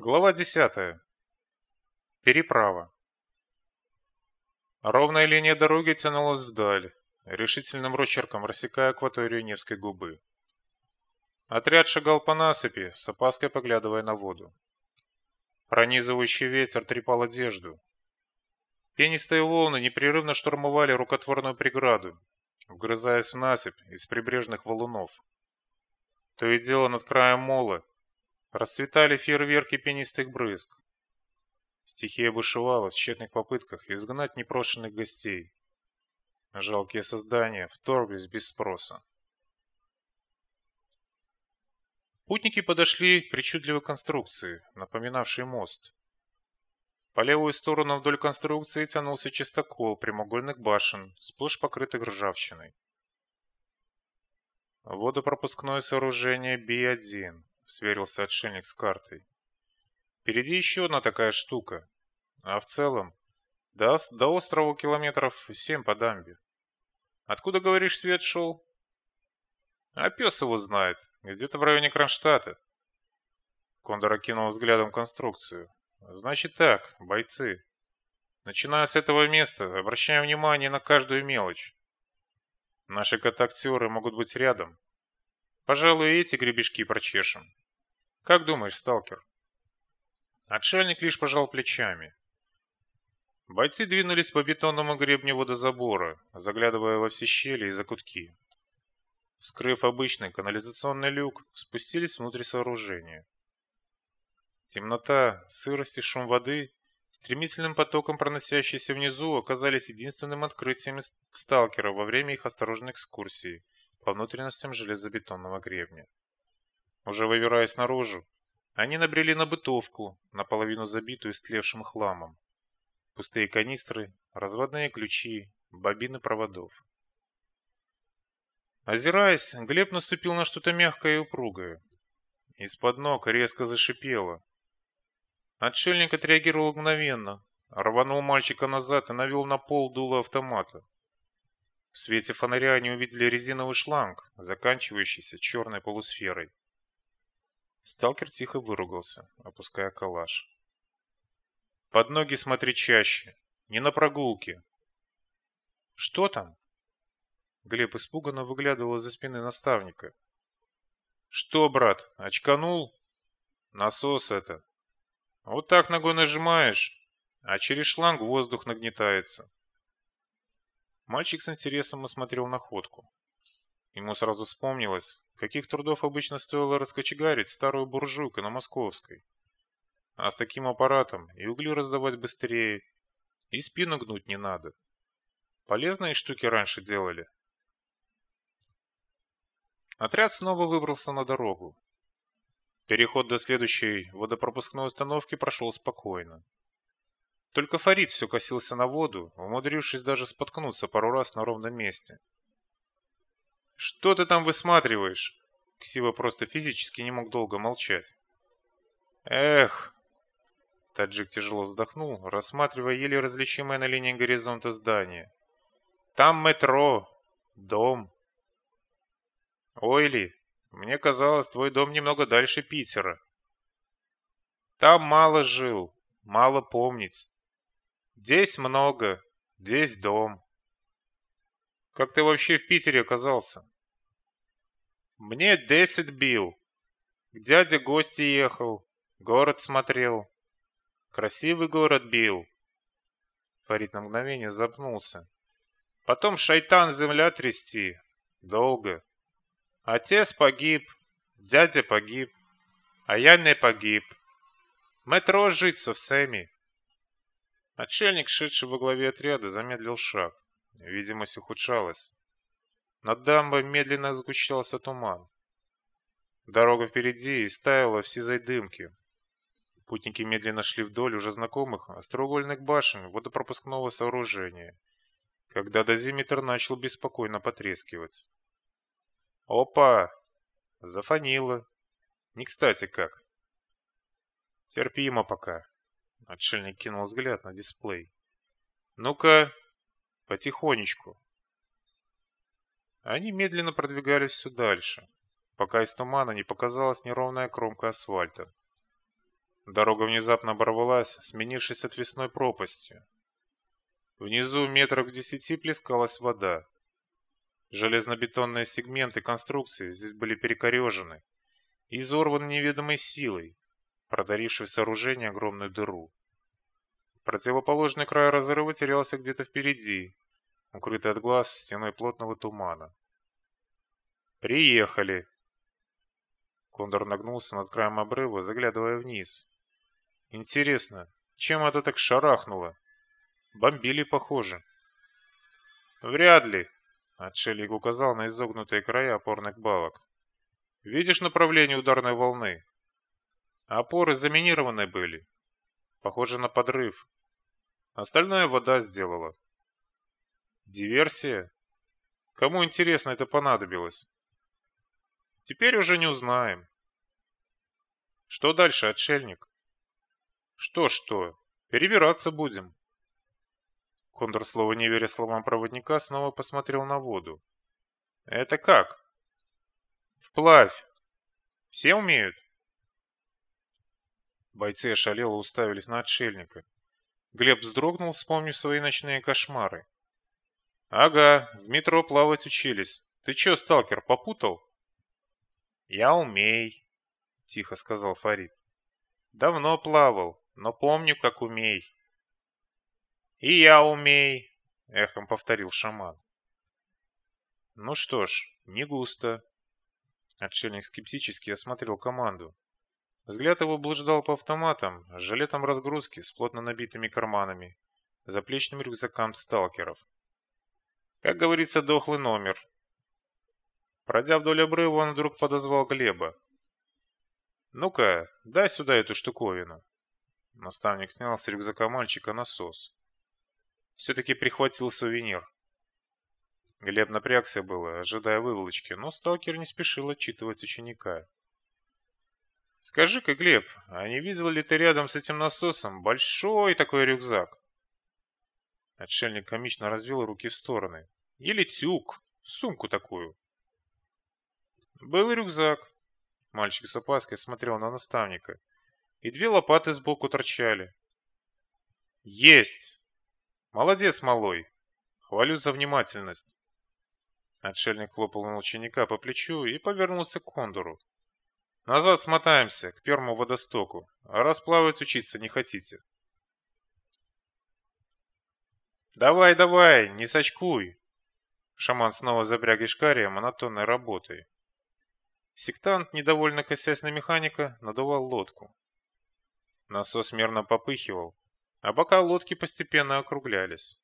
Глава 10. Переправа. Ровная линия дороги тянулась вдаль, решительным росчерком рассекая акваторию Невской губы. Отряд шагал по насыпи, с опаской поглядывая на воду. Пронизывающий ветер трепал одежду. Пенистые волны непрерывно штурмовали рукотворную преграду, вгрызаясь в насыпь из прибрежных валунов. То и дело над краем мола Расцветали фейерверки пенистых брызг. Стихия бушевала в тщетных попытках изгнать непрошенных гостей. Жалкие создания вторглись без спроса. Путники подошли к причудливой конструкции, напоминавшей мост. По левую сторону вдоль конструкции тянулся чистокол прямоугольных башен, сплошь покрытых ржавчиной. Водопропускное сооружение Би-1 сверился отшельник с картой. Впереди еще одна такая штука. А в целом, до, до острова километров семь по дамбе. Откуда, говоришь, свет шел? А пес его знает. Где-то в районе Кронштадта. Кондор окинул взглядом конструкцию. Значит так, бойцы. Начиная с этого места, обращаем внимание на каждую мелочь. Наши контактеры могут быть рядом. Пожалуй, эти гребешки прочешем. Как думаешь, сталкер? Отшельник лишь пожал плечами. Бойцы двинулись по бетонному гребню водозабора, заглядывая во все щели и закутки. Вскрыв обычный канализационный люк, спустились внутрь сооружения. Темнота, сырость и шум воды, стремительным потоком проносящиеся внизу, оказались единственным открытием сталкера во время их осторожной экскурсии – по внутренностям железобетонного гребня. Уже выбираясь наружу, они набрели на бытовку, наполовину забитую истлевшим хламом. Пустые канистры, разводные ключи, бобины проводов. Озираясь, Глеб наступил на что-то мягкое и упругое. Из-под ног резко зашипело. Отшельник отреагировал мгновенно, рванул мальчика назад и навел на пол дуло автомата. В свете фонаря они увидели резиновый шланг, заканчивающийся черной полусферой. Сталкер тихо выругался, опуская калаш. «Под ноги смотри чаще, не на прогулке». «Что там?» Глеб испуганно выглядывал из-за спины наставника. «Что, брат, очканул?» «Насос это. Вот так ногой нажимаешь, а через шланг воздух нагнетается. Мальчик с интересом осмотрел находку. Ему сразу вспомнилось, каких трудов обычно стоило раскочегарить старую буржуйку на Московской. А с таким аппаратом и угли раздавать быстрее, и спину гнуть не надо. Полезные штуки раньше делали. Отряд снова выбрался на дорогу. Переход до следующей водопропускной установки прошел спокойно. Только Фарид все косился на воду, умудрившись даже споткнуться пару раз на ровном месте. «Что ты там высматриваешь?» Ксива просто физически не мог долго молчать. «Эх!» Таджик тяжело вздохнул, рассматривая еле различимое на линии горизонта здание. «Там метро, дом». «Ойли, мне казалось, твой дом немного дальше Питера». «Там мало жил, мало помнить. Здесь много, здесь дом. Как ты вообще в Питере оказался? Мне десять бил. К дяде гости ехал, город смотрел. Красивый город бил. Фарид на мгновение запнулся. Потом шайтан земля трясти. Долго. Отец погиб, дядя погиб, а я не погиб. Метро жить со всеми. Отшельник, шедший во главе отряда, замедлил шаг. Видимость ухудшалась. Над дамбой медленно сгущался туман. Дорога впереди истаяла в сизой дымке. Путники медленно шли вдоль уже знакомых остроугольных башен водопропускного сооружения, когда дозиметр начал беспокойно потрескивать. «Опа! Зафанило! Не кстати как!» «Терпимо пока», Отшельник кинул взгляд на дисплей. «Ну-ка, потихонечку». Они медленно продвигались все дальше, пока из тумана не показалась неровная кромка асфальта. Дорога внезапно оборвалась, сменившись отвесной пропастью. Внизу метрах в десяти плескалась вода. Железнобетонные сегменты конструкции здесь были перекорежены и изорваны неведомой силой, продарившей в сооружение огромную дыру. Противоположный край разрыва терялся где-то впереди, укрытый от глаз стеной плотного тумана. «Приехали!» Кондор нагнулся над краем обрыва, заглядывая вниз. «Интересно, чем это так шарахнуло? Бомбили, похоже». «Вряд ли», — отшельник указал на изогнутые края опорных балок. «Видишь направление ударной волны? Опоры заминированы были. Похоже на подрыв. Остальное вода сделала». «Диверсия? Кому интересно это понадобилось?» Теперь уже не узнаем. Что дальше, отшельник? Что-что, перебираться будем. Кондор, слово не веря словам проводника, снова посмотрел на воду. Это как? Вплавь. Все умеют? Бойцы ошалело уставились на отшельника. Глеб вздрогнул, вспомнив свои ночные кошмары. «Ага, в метро плавать учились. Ты чё, сталкер, попутал?» «Я умей», — тихо сказал Фарид. «Давно плавал, но помню, как умей». «И я умей», — эхом повторил шаман. «Ну что ж, не густо». Отшельник скептически осмотрел команду. Взгляд его блуждал по автоматам, жилетам разгрузки с плотно набитыми карманами, заплечным рюкзакам сталкеров. Как говорится, дохлый номер, Пройдя вдоль обрыва, он вдруг подозвал Глеба. «Ну-ка, дай сюда эту штуковину». Наставник снял с рюкзака мальчика насос. Все-таки прихватил сувенир. Глеб напрягся было, ожидая выволочки, но сталкер не спешил отчитывать ученика. «Скажи-ка, Глеб, а не видел ли ты рядом с этим насосом большой такой рюкзак?» Отшельник комично развел руки в стороны. «Или тюк, сумку такую». Был рюкзак. Мальчик с опаской смотрел на наставника. И две лопаты сбоку торчали. Есть! Молодец, малой. Хвалю за внимательность. Отшельник хлопал на ученика по плечу и повернулся к кондору. Назад смотаемся, к первому водостоку. А расплавать учиться не хотите. Давай, давай, не сочкуй. Шаман снова запряг Ишкария монотонной работой. Сектант, недовольно косясь на механика, надувал лодку. Насос мерно попыхивал, а бока лодки постепенно округлялись.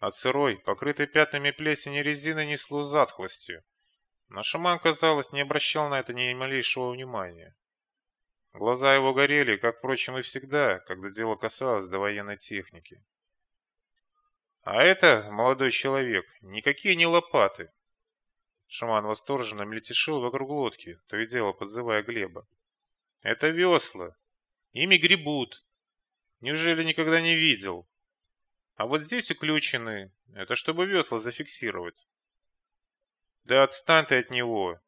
От сырой, покрытой пятнами плесени резины несло затхлостью, но шаман, казалось, не обращал на это ни малейшего внимания. Глаза его горели, как, впрочем, и всегда, когда дело касалось до военной техники. А это, молодой человек, никакие не лопаты, Шаман восторженно мельтешил вокруг лодки, то и дело подзывая Глеба. «Это весла. Ими гребут. Неужели никогда не видел? А вот здесь уключены. Это чтобы весла зафиксировать». «Да отстань ты от него!»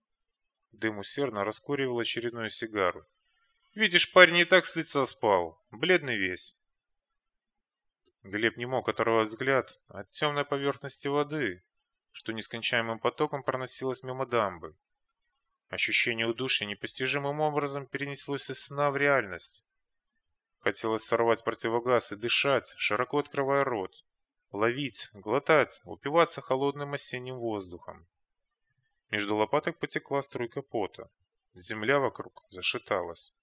Дым усердно раскуривал очередную сигару. «Видишь, парень не так с лица спал. Бледный весь». Глеб не мог оторвать взгляд от темной поверхности воды, что нескончаемым потоком проносилось мимо дамбы. Ощущение удушья непостижимым образом перенеслось из сна в реальность. Хотелось сорвать противогаз и дышать, широко открывая рот. Ловить, глотать, упиваться холодным осенним воздухом. Между лопаток потекла струйка пота. Земля вокруг зашаталась.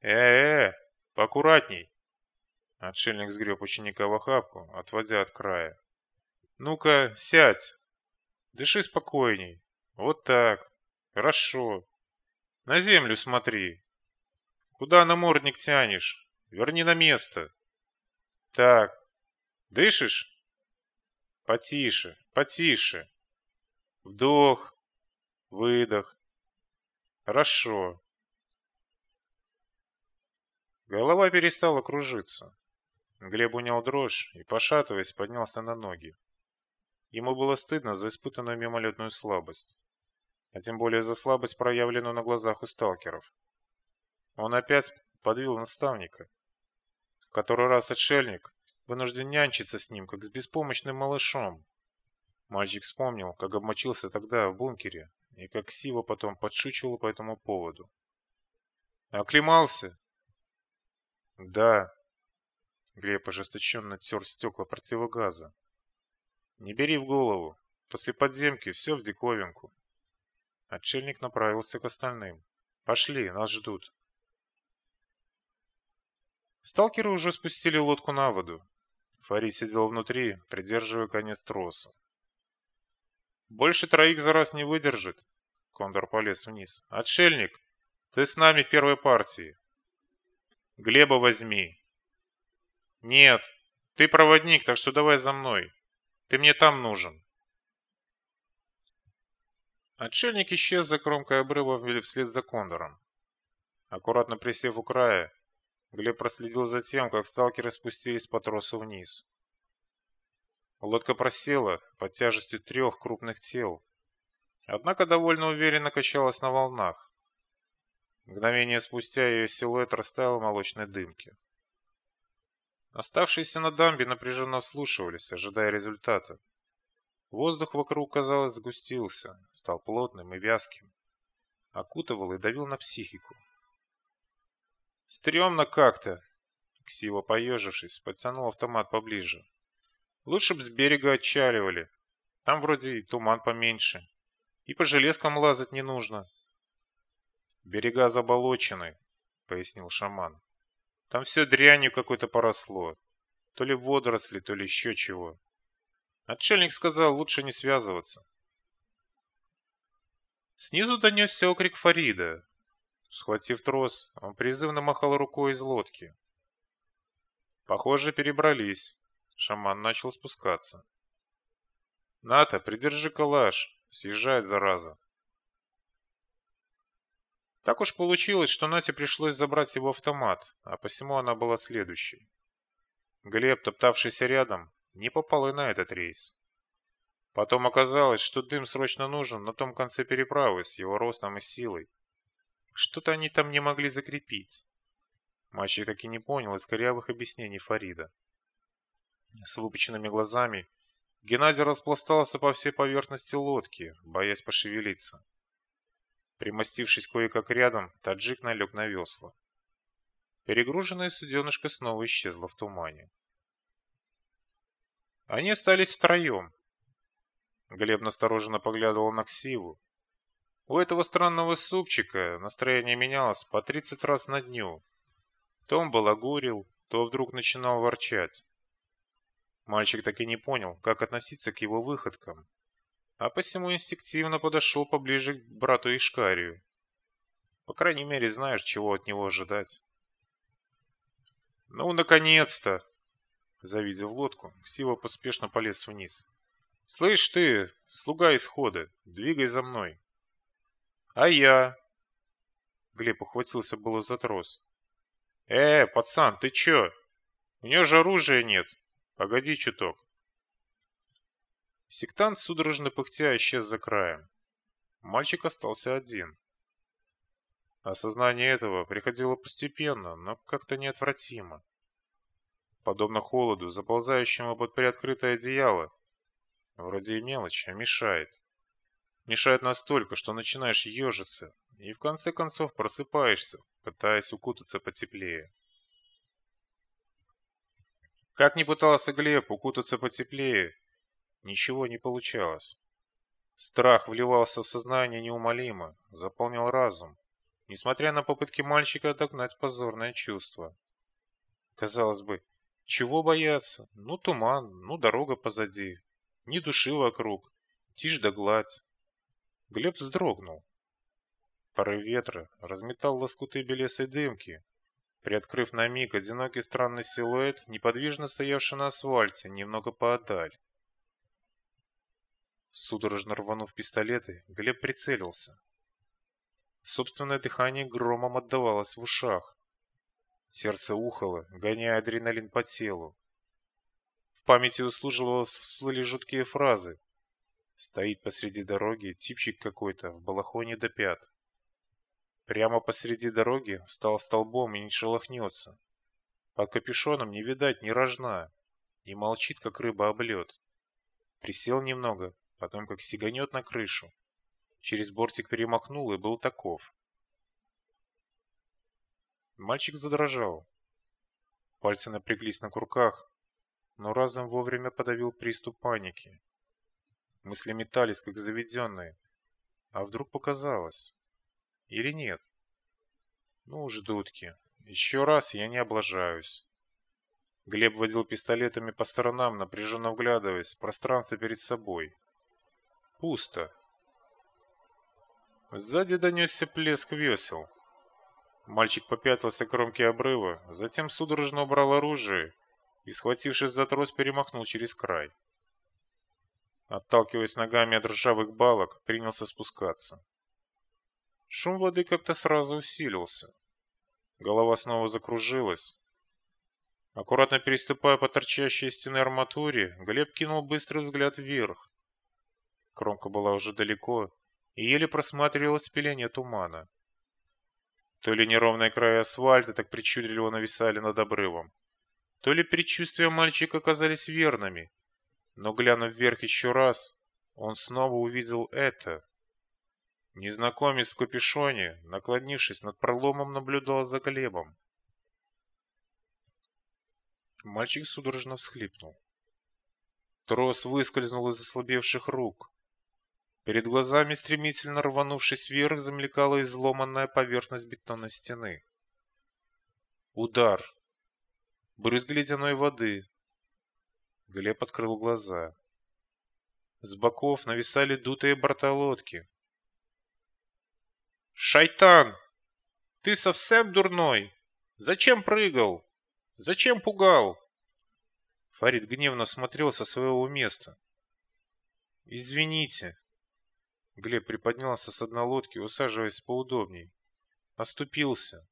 «Э-э, поаккуратней!» Отшельник сгреб ученика в охапку, отводя от края. Ну-ка, сядь. Дыши спокойней. Вот так. Хорошо. На землю смотри. Куда намордник тянешь? Верни на место. Так. Дышишь? Потише, потише. Вдох, выдох. Хорошо. Голова перестала кружиться. Глеб унял дрожь и, пошатываясь, поднялся на ноги. Ему было стыдно за испытанную мимолетную слабость, а тем более за слабость, проявленную на глазах у сталкеров. Он опять подвел наставника. Который раз отшельник вынужден нянчиться с ним, как с беспомощным малышом. Мальчик вспомнил, как обмочился тогда в бункере, и как Сива потом подшучивала по этому поводу. «Оклемался?» «Да». Глеб ожесточенно тер стекла противогаза. «Не бери в голову. После подземки все в диковинку». Отшельник направился к остальным. «Пошли, нас ждут». Сталкеры уже спустили лодку на воду. Фари сидел внутри, придерживая конец троса. «Больше троих за раз не выдержит», — Кондор полез вниз. «Отшельник, ты с нами в первой партии». «Глеба возьми». «Нет, ты проводник, так что давай за мной. Ты мне там нужен». Отшельник исчез за кромкой обрыва вслед за Кондором. Аккуратно присев у края, Глеб проследил за тем, как сталкеры спустились по тросу вниз. Лодка просела под тяжестью трех крупных тел, однако довольно уверенно качалась на волнах. Мгновение спустя ее силуэт растаял в молочной дымке. Оставшиеся на дамбе напряженно вслушивались, ожидая результата. Воздух вокруг, казалось, сгустился, стал плотным и вязким. Окутывал и давил на психику. Стремно как-то. Ксива, поежившись, подтянул автомат поближе. Лучше б с берега отчаливали. Там вроде и туман поменьше. И по железкам лазать не нужно. Берега заболочены, пояснил шаман. Там все дрянью какой-то поросло. То ли водоросли, то ли еще чего. Отшельник сказал, лучше не связываться. Снизу донесся окрик Фарида, Схватив трос, он призывно махал рукой из лодки. Похоже, перебрались. Шаман начал спускаться. «Ната, придержи калаш. Съезжает, зараза». Так уж получилось, что Нате пришлось забрать его автомат, а посему она была следующей. Глеб, топтавшийся рядом, не попал и на этот рейс. Потом оказалось, что дым срочно нужен на том конце переправы с его ростом и силой. Что-то они там не могли закрепить. Мальчик так и не понял из корявых объяснений Фарида. С выпученными глазами Геннадий распластался по всей поверхности лодки, боясь пошевелиться. Примостившись кое-как рядом, таджик налег на весла. Перегруженное суденышко снова исчезло в тумане. Они остались втроем. Глеб настороженно поглядывал на Ксиву, у этого странного супчика настроение менялось по 30 раз на дню. То он балагурил, то вдруг начинал ворчать. Мальчик так и не понял, как относиться к его выходкам, а посему инстинктивно подошел поближе к брату Ишкарию. По крайней мере, знаешь, чего от него ожидать. «Ну, наконец-то!» Завидев лодку, Сива поспешно полез вниз. «Слышь ты, слуга исхода, двигай за мной!» «А я?» Глеб ухватился было за трос. «Э, пацан, ты чё? У неё же оружия нет. Погоди чуток». Сектант судорожно пыхтя исчез за краем. Мальчик остался один. Осознание этого приходило постепенно, но как-то неотвратимо. Подобно холоду, заползающему под приоткрытое одеяло. Вроде и мелочь, а мешает. Мешает настолько, что начинаешь ежиться и в конце концов просыпаешься, пытаясь укутаться потеплее. Как ни пытался Глеб укутаться потеплее, ничего не получалось. Страх вливался в сознание неумолимо, заполнял разум, несмотря на попытки мальчика отогнать позорное чувство. Казалось бы, чего бояться? Ну, туман, ну, дорога позади. Ни души вокруг, тишь да гладь. Глеб вздрогнул. Порыв ветра разметал лоскуты белесой дымки, приоткрыв на миг одинокий странный силуэт, неподвижно стоявший на асфальте, немного поодаль. Судорожно рванув пистолеты, Глеб прицелился. Собственное дыхание громом отдавалось в ушах. Сердце ухало, гоняя адреналин по телу. В памяти услужливо всплыли жуткие фразы, Стоит посреди дороги типчик какой-то в балахоне до пят. Прямо посреди дороги встал столбом и не шелохнется. Под капюшоном не видать ни рожна, и молчит, как рыба об лед. Присел немного, потом как сиганет на крышу. Через бортик перемахнул и был таков. Мальчик задрожал. Пальцы напряглись на курках, но разом вовремя подавил приступ паники. Мысли метались, как заведенные. А вдруг показалось? Или нет? Ну уж, дудки, еще раз я не облажаюсь. Глеб водил пистолетами по сторонам, напряженно вглядываясь в пространство перед собой. Пусто. Сзади донесся плеск весел. Мальчик попятился к кромке обрыва, затем судорожно убрал оружие и, схватившись за трос, перемахнул через край. Отталкиваясь ногами от ржавых балок, принялся спускаться. Шум воды как-то сразу усилился. Голова снова закружилась. Аккуратно переступая по торчащей стены арматуре, Глеб кинул быстрый взгляд вверх. Кромка была уже далеко, и еле просматривалось пеление тумана. То ли неровные края асфальта так причудливо нависали над обрывом, то ли предчувствия мальчика оказались верными, но, глянув вверх еще раз, он снова увидел это. Незнакомец в капюшоне, наклонившись над проломом, наблюдал за Глебом. Мальчик судорожно всхлипнул. Трос выскользнул из ослабевших рук. Перед глазами, стремительно рванувшись вверх, замелькала изломанная поверхность бетонной стены. Удар. Брызг ледяной воды. Глеб открыл глаза. С боков нависали дутые борта лодки. «Шайтан! Ты совсем дурной? Зачем прыгал? Зачем пугал?» Фарид гневно смотрел со своего места. «Извините». Глеб приподнялся с одной лодки, усаживаясь поудобней. Оступился.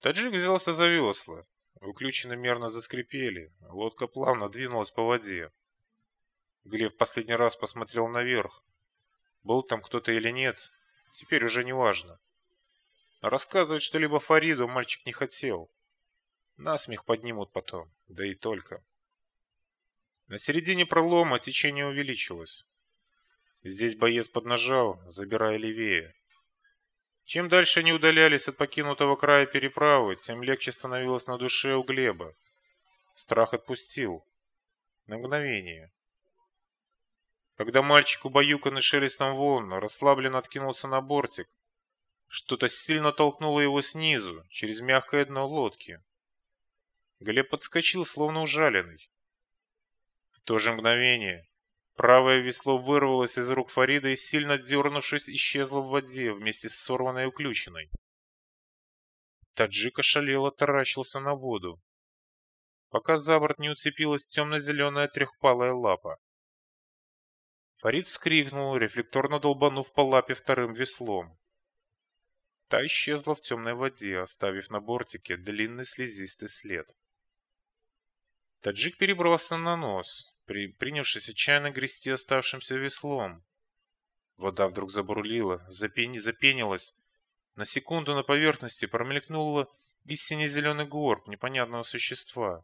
Таджик взялся за весла. Выключены мерно заскрипели. Лодка плавно двинулась по воде. Глеб последний раз посмотрел наверх. Был там кто-то или нет, теперь уже не важно. Рассказывать что-либо Фариду мальчик не хотел. Насмех поднимут потом, да и только. На середине пролома течение увеличилось. Здесь боец поднажал, забирая левее. Чем дальше они удалялись от покинутого края переправы, тем легче становилось на душе у Глеба. Страх отпустил. На мгновение. Когда мальчик, убаюканный шелестом волн, расслабленно откинулся на бортик, что-то сильно толкнуло его снизу, через мягкое дно лодки. Глеб подскочил, словно ужаленный. В то же мгновение правое весло вырвалось из рук Фарида и, сильно дернувшись, исчезло в воде вместе с сорванной уключиной. Таджик ошалело таращился на воду, пока за борт не уцепилась темно-зеленая трехпалая лапа. Фарид вскрикнул, рефлекторно долбанув по лапе вторым веслом. Та исчезла в темной воде, оставив на бортике длинный слезистый след. Таджик перебрался на нос, при... принявшись отчаянно грести оставшимся веслом. Вода вдруг забурлила, запени... запенилась. На секунду на поверхности промелькнула и сине-зеленый горб непонятного существа.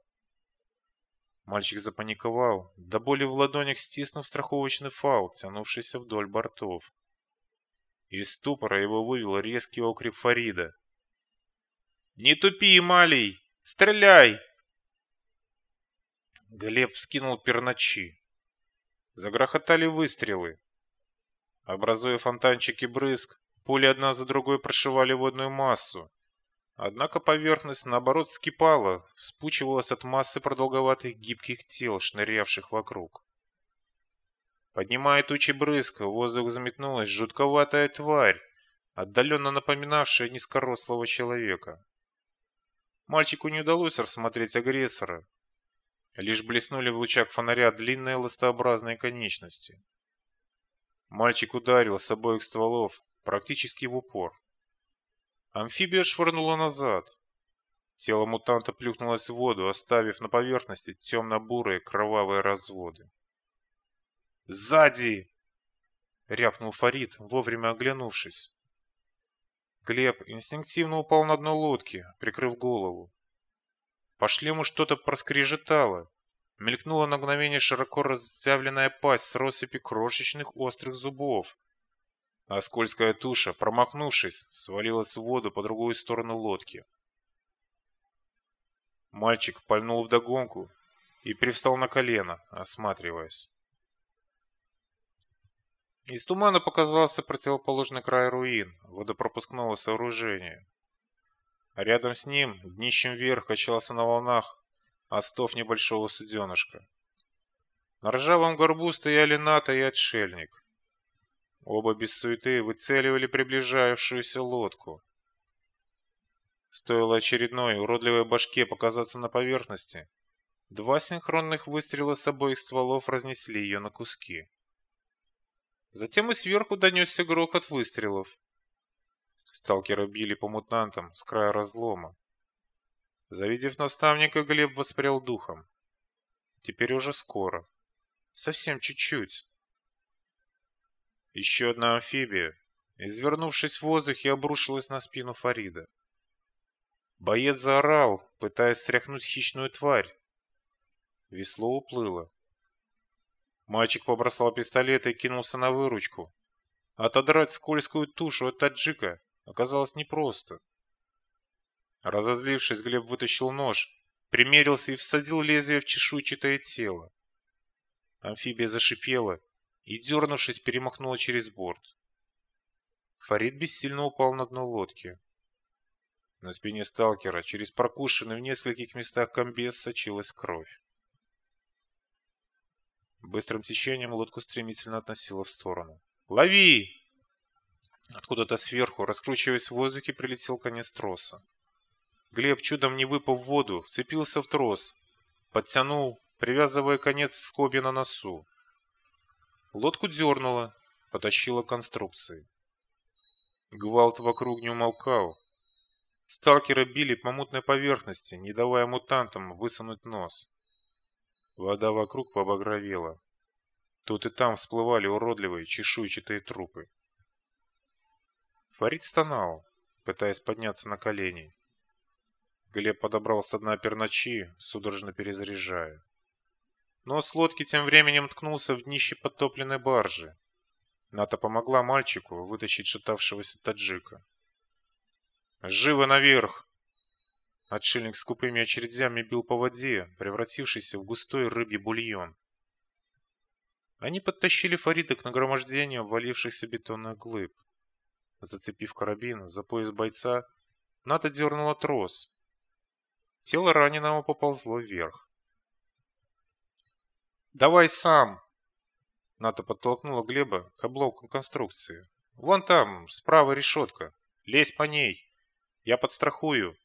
Мальчик запаниковал, до боли в ладонях стиснув страховочный фал, тянувшийся вдоль бортов. Из ступора его вывел резкий окрик Фарида. «Не тупи, Малий! Стреляй!» Глеб вскинул перначи. Загрохотали выстрелы. Образуя фонтанчики брызг, пули одна за другой прошивали водную массу, Однако поверхность, наоборот, вскипала, вспучивалась от массы продолговатых гибких тел, шнырявших вокруг. Поднимая тучи брызг, воздух заметнулась жутковатая тварь, отдаленно напоминавшая низкорослого человека. Мальчику не удалось рассмотреть агрессора. Лишь блеснули в лучах фонаря длинные листообразные конечности. Мальчик ударил с обоих стволов, практически в упор. Амфибия швырнула назад. Тело мутанта плюхнулось в воду, оставив на поверхности темно-бурые кровавые разводы. «Сзади!» — рявкнул Фарид, вовремя оглянувшись. Глеб инстинктивно упал на дно лодки, прикрыв голову. По шлему что-то проскрежетало. Мелькнула на мгновение широко разъявленная пасть с россыпи крошечных острых зубов. А скользкая туша, промахнувшись, свалилась в воду по другую сторону лодки. Мальчик пальнул вдогонку и привстал на колено, осматриваясь. Из тумана показался противоположный край руин водопропускного сооружения. Рядом с ним, днищем вверх, качался на волнах остов небольшого суденышка. На ржавом горбу стояли Ната и Отшельник. Оба без суеты выцеливали приближающуюся лодку. Стоило очередной уродливой башке показаться на поверхности, два синхронных выстрела с обоих стволов разнесли ее на куски. Затем и сверху донесся грохот выстрелов. Сталкеры били по мутантам с края разлома. Завидев наставника, Глеб воспрял духом. Теперь уже скоро. Совсем чуть-чуть. Еще одна амфибия, извернувшись в воздухе, обрушилась на спину Фарида. Боец заорал, пытаясь стряхнуть хищную тварь. Весло уплыло. Мальчик побросал пистолет и кинулся на выручку. Отодрать скользкую тушу от таджика оказалось непросто. Разозлившись, Глеб вытащил нож, примерился и всадил лезвие в чешуйчатое тело. Амфибия зашипела и, дернувшись, перемахнула через борт. Фарид бессильно упал на дно лодки. На спине сталкера через прокушенный в нескольких местах комбез сочилась кровь. Быстрым течением лодку стремительно относило в сторону. «Лови!» Откуда-то сверху, раскручиваясь в воздухе, прилетел конец троса. Глеб, чудом не выпав в воду, вцепился в трос, подтянул, привязывая конец скоби на носу. Лодку дернуло, потащило конструкции. Гвалт вокруг не умолкал. Сталкеры били по мутной поверхности, не давая мутантам высунуть нос. Вода вокруг побагровела. Тут и там всплывали уродливые чешуйчатые трупы. Фарид стонал, пытаясь подняться на колени. Глеб подобрал с дна перночи, судорожно перезаряжая. Но с лодки тем временем ткнулся в днище подтопленной баржи. Ната помогла мальчику вытащить шатавшегося таджика. «Живо наверх!» Отшельник с скупыми очередями бил по воде, превратившийся в густой рыбий бульон. Они подтащили Фарида к нагромождению обвалившихся бетонных глыб. Зацепив карабин за пояс бойца, Ната дернула трос. Тело раненого поползло вверх. «Давай сам!» Ната подтолкнула Глеба к обломку конструкции. «Вон там, справа решетка. Лезь по ней. Я подстрахую».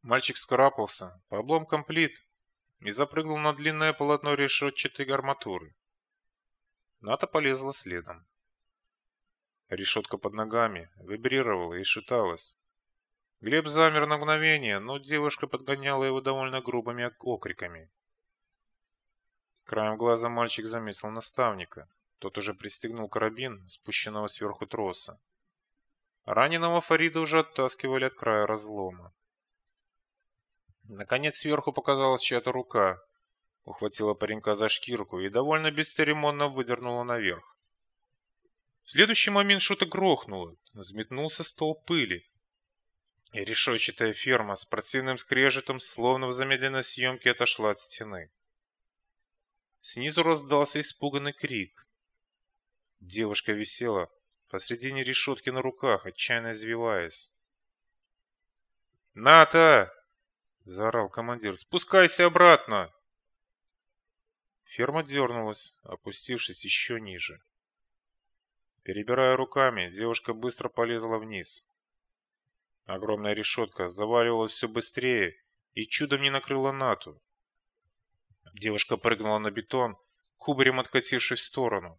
Мальчик скарабкался по обломкам плит и запрыгнул на длинное полотно решетчатой арматуры. Ната полезла следом. Решетка под ногами вибрировала и шаталась. Глеб замер на мгновение, но девушка подгоняла его довольно грубыми окриками. Краем глаза мальчик заметил наставника. Тот уже пристегнул карабин, спущенного сверху троса. Раненого Фарида уже оттаскивали от края разлома. Наконец сверху показалась чья-то рука, ухватила паренька за шкирку и довольно бесцеремонно выдернула наверх. В следующий момент что-то грохнуло, взметнулся стол пыли. И решетчатая ферма с противным скрежетом, словно в замедленной съемке, отошла от стены. Снизу раздался испуганный крик. Девушка висела посредине решетки на руках, отчаянно извиваясь. «Ната!» — заорал командир. «Спускайся обратно!» Ферма дернулась, опустившись еще ниже. Перебирая руками, девушка быстро полезла вниз. Огромная решетка заваливалась все быстрее и чудом не накрыла Нату. Девушка прыгнула на бетон, кубарем откатившись в сторону.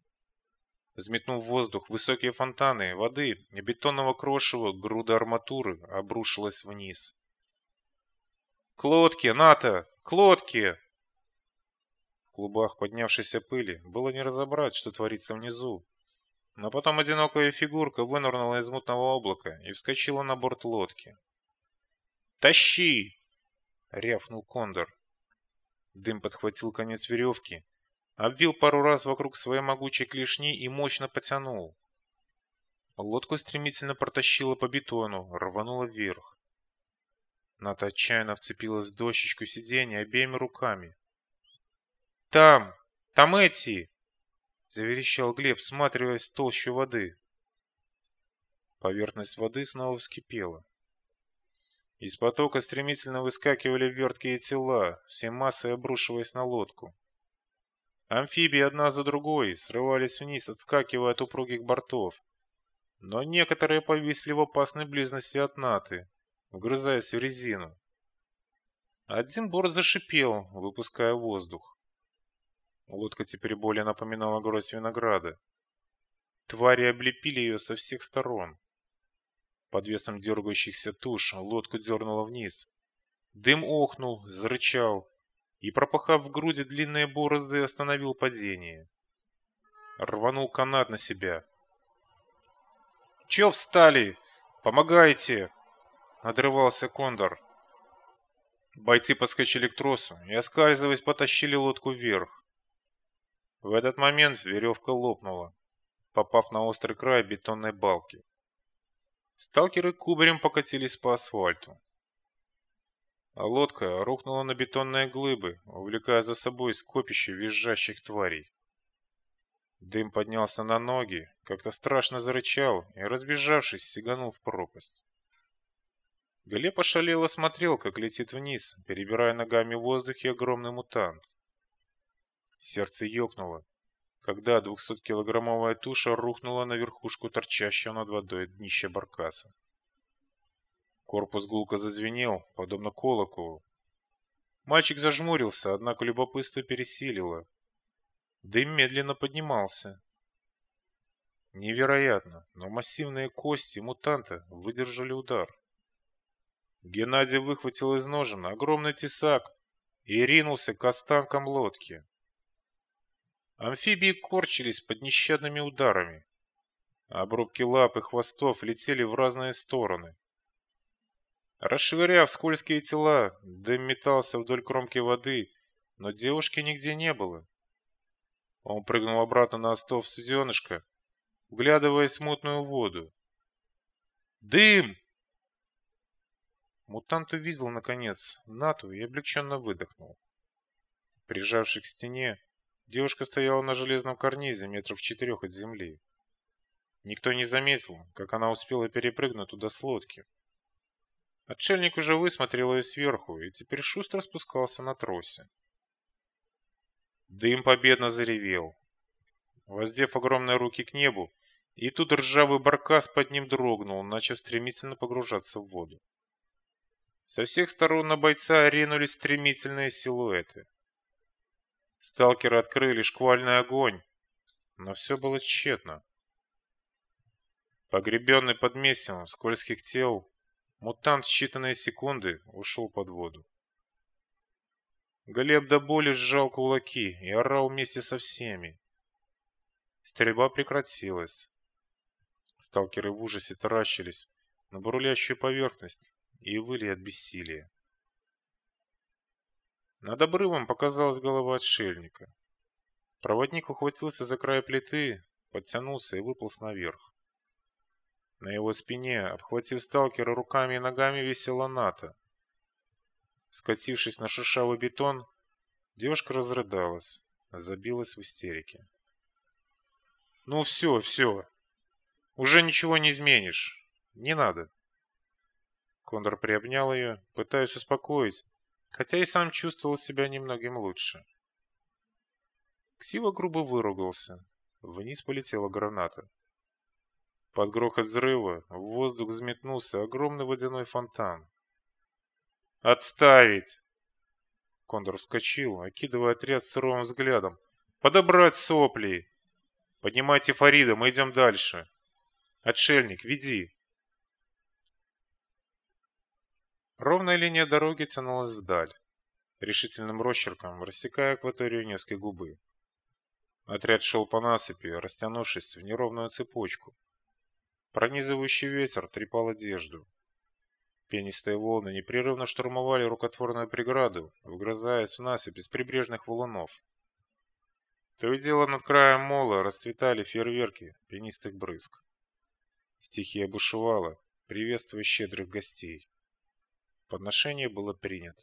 Взметнув воздух высокие фонтаны воды и бетонного крошева, груда арматуры обрушилась вниз. «К лодке, Ната! К лодке!» В клубах поднявшейся пыли было не разобрать, что творится внизу. Но потом одинокая фигурка вынырнула из мутного облака и вскочила на борт лодки. «Тащи!» — рявкнул Кондор. Дым подхватил конец веревки, обвил пару раз вокруг своей могучей клешни и мощно потянул. Лодку стремительно протащило по бетону, рвануло вверх. Ната отчаянно вцепилась в дощечку сиденья обеими руками. «Там! Там эти!» — заверещал Глеб, всматриваясь в толщу воды. Поверхность воды снова вскипела. Из потока стремительно выскакивали верткие тела, всей массой обрушиваясь на лодку. Амфибии одна за другой срывались вниз, отскакивая от упругих бортов. Но некоторые повисли в опасной близости от наты, вгрызаясь в резину. Один борт зашипел, выпуская воздух. Лодка теперь более напоминала гроздь винограда. Твари облепили ее со всех сторон. Под весом дергающихся туш лодку дернуло вниз. Дым охнул, зарычал и, пропахав в груди длинные борозды, остановил падение. Рванул канат на себя. «Че встали? Помогайте!» Надрывался кондор. Бойцы подскочили к тросу и, оскальзываясь, потащили лодку вверх. В этот момент веревка лопнула, попав на острый край бетонной балки. Сталкеры кубарем покатились по асфальту. А лодка рухнула на бетонные глыбы, увлекая за собой скопище визжащих тварей. Дым поднялся на ноги, как-то страшно зарычал и, разбежавшись, сиганул в пропасть. Глеб ошалело смотрел, как летит вниз, перебирая ногами в воздухе огромный мутант. Сердце ёкнуло когда 200-килограммовая туша рухнула на верхушку торчащего над водой днища баркаса. Корпус гулко зазвенел, подобно колоколу. Мальчик зажмурился, однако любопытство пересилило. Дым медленно поднимался. Невероятно, но массивные кости мутанта выдержали удар. Геннадий выхватил из ножен огромный тесак и ринулся к останкам лодки. Амфибии корчились под нещадными ударами. Обрубки лап и хвостов летели в разные стороны. Расшвыряв скользкие тела, дым метался вдоль кромки воды, но девушки нигде не было. Он прыгнул обратно на остов суденышка, вглядываясь в мутную воду. «Дым!» Мутант увидел, наконец, Нату и облегченно выдохнул. Прижавшись к стене, Девушка стояла на железном карнизе метров четырех от земли. Никто не заметил, как она успела перепрыгнуть туда с лодки. Отшельник уже высмотрел ее сверху и теперь шустро спускался на тросе. Дым победно заревел. Воздев огромные руки к небу, и тут ржавый баркас под ним дрогнул, начав стремительно погружаться в воду. Со всех сторон на бойца ринулись стремительные силуэты. Сталкеры открыли шквальный огонь, но все было тщетно. Погребенный под месивом скользких тел, мутант в считанные секунды ушел под воду. Глеб до боли сжал кулаки и орал вместе со всеми. Стрельба прекратилась. Сталкеры в ужасе таращились на бурлящую поверхность и выли от бессилия. Над обрывом показалась голова отшельника. Проводник ухватился за край плиты, подтянулся и выполз наверх. На его спине, обхватив сталкера руками и ногами, висела ната. Скатившись на шершавый бетон, девушка разрыдалась, забилась в истерике. «Ну все, все. Уже ничего не изменишь. Не надо». Кондор приобнял ее, пытаясь успокоить, хотя и сам чувствовал себя немногим лучше. Ксива грубо выругался. Вниз полетела граната. Под грохот взрыва в воздух взметнулся огромный водяной фонтан. «Отставить!» Кондор вскочил, окидывая отряд суровым взглядом. «Подобрать сопли! Поднимайте Фарида, мы идем дальше! Отшельник, веди!» Ровная линия дороги тянулась вдаль, решительным росчерком рассекая акваторию Невской губы. Отряд шел по насыпи, растянувшись в неровную цепочку. Пронизывающий ветер трепал одежду. Пенистые волны непрерывно штурмовали рукотворную преграду, вгрызаясь в насыпь из прибрежных валунов. То и дело над краем мола расцветали фейерверки пенистых брызг. Стихия бушевала, приветствуя щедрых гостей. Подношение было принято.